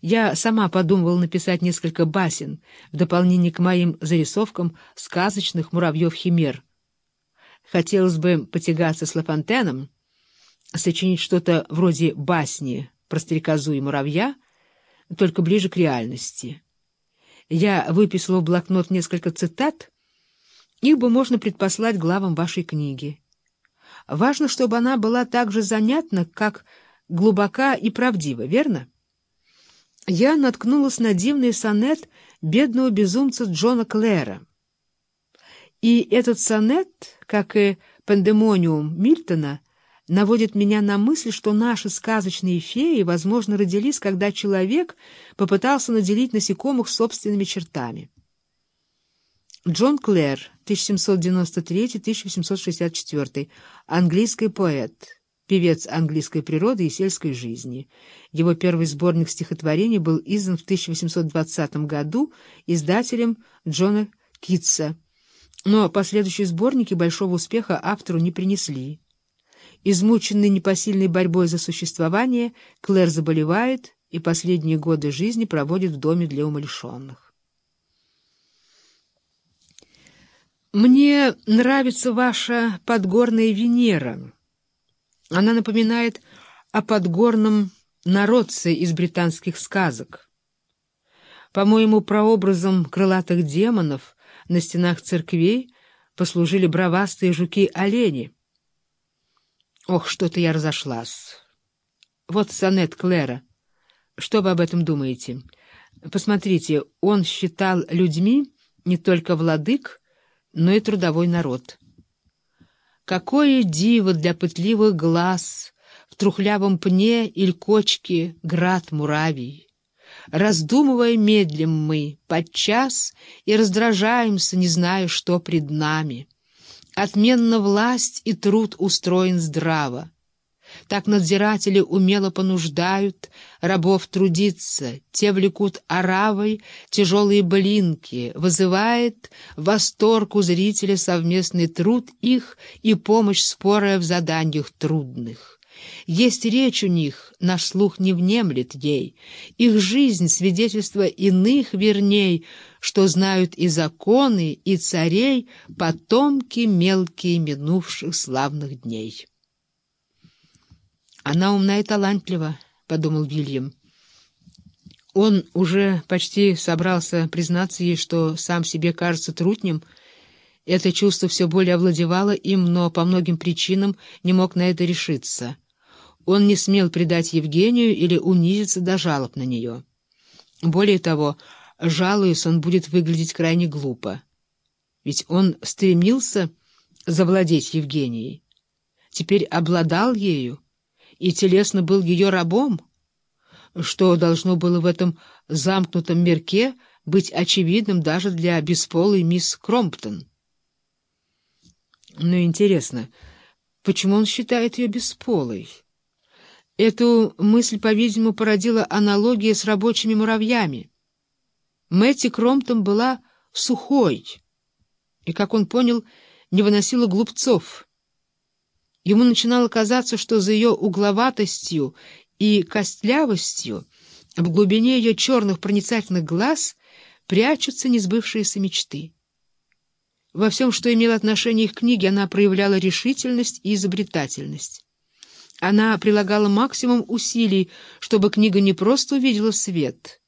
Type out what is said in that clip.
Я сама подумывала написать несколько басен в дополнение к моим зарисовкам сказочных муравьев-химер. Хотелось бы потягаться с Лафонтеном, сочинить что-то вроде басни про стрекозу и муравья, только ближе к реальности. Я выписала в блокнот несколько цитат, их бы можно предпослать главам вашей книги. Важно, чтобы она была так же занятна, как глубока и правдива, верно? Я наткнулась на дивный сонет бедного безумца Джона Клэра. И этот сонет, как и пандемониум Мильтона, наводит меня на мысль, что наши сказочные феи, возможно, родились, когда человек попытался наделить насекомых собственными чертами. Джон Клэр, 1793-1864, английский поэт, певец английской природы и сельской жизни. Его первый сборник стихотворений был издан в 1820 году издателем Джона Китса, но последующие сборники большого успеха автору не принесли. Измученный непосильной борьбой за существование, Клэр заболевает и последние годы жизни проводит в доме для умалишенных. «Мне нравится ваша подгорная Венера. Она напоминает о подгорном народце из британских сказок. По-моему, прообразом крылатых демонов на стенах церквей послужили бровастые жуки-олени». Ох, что-то я разошлась. Вот сонет Клэра. Что вы об этом думаете? Посмотрите, он считал людьми не только владык, но и трудовой народ. Какое диво для пытливых глаз в трухлявом пне или кочке град муравий! Раздумывая, медлим мы подчас и раздражаемся, не зная, что пред нами. Отменно власть и труд устроен здраво. Так надзиратели умело понуждают рабов трудиться, те влекут оравой тяжелые блинки, вызывает восторг у зрителя совместный труд их и помощь спорая в заданиях трудных. Есть речь у них, наш слух не внемлет ей, их жизнь — свидетельство иных верней, что знают и законы, и царей, потомки мелкие минувших славных дней. «Она умна и талантлива», — подумал Вильям. Он уже почти собрался признаться ей, что сам себе кажется трутнем. Это чувство все более овладевало им, но по многим причинам не мог на это решиться. Он не смел предать Евгению или унизиться до жалоб на нее. Более того, жалуясь, он будет выглядеть крайне глупо. Ведь он стремился завладеть Евгенией, теперь обладал ею и телесно был ее рабом, что должно было в этом замкнутом мирке быть очевидным даже для бесполой мисс Кромптон. Но интересно, почему он считает ее бесполой? Эту мысль, по-видимому, породила аналогия с рабочими муравьями. Мэтти Кромптон была сухой и, как он понял, не выносила глупцов. Ему начинало казаться, что за ее угловатостью и костлявостью в глубине ее черных проницательных глаз прячутся несбывшиеся мечты. Во всем, что имело отношение к книге, она проявляла решительность и изобретательность. Она прилагала максимум усилий, чтобы книга не просто увидела свет,